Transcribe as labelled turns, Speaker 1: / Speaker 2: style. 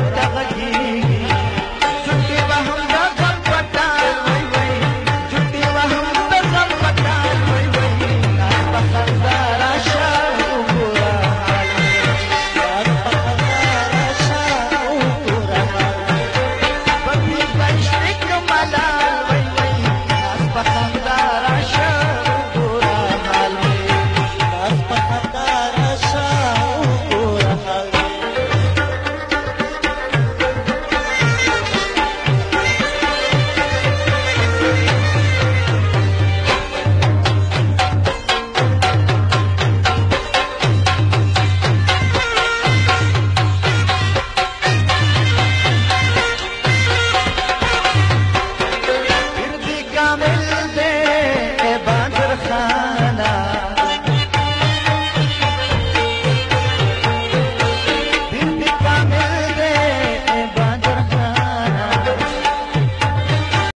Speaker 1: Ya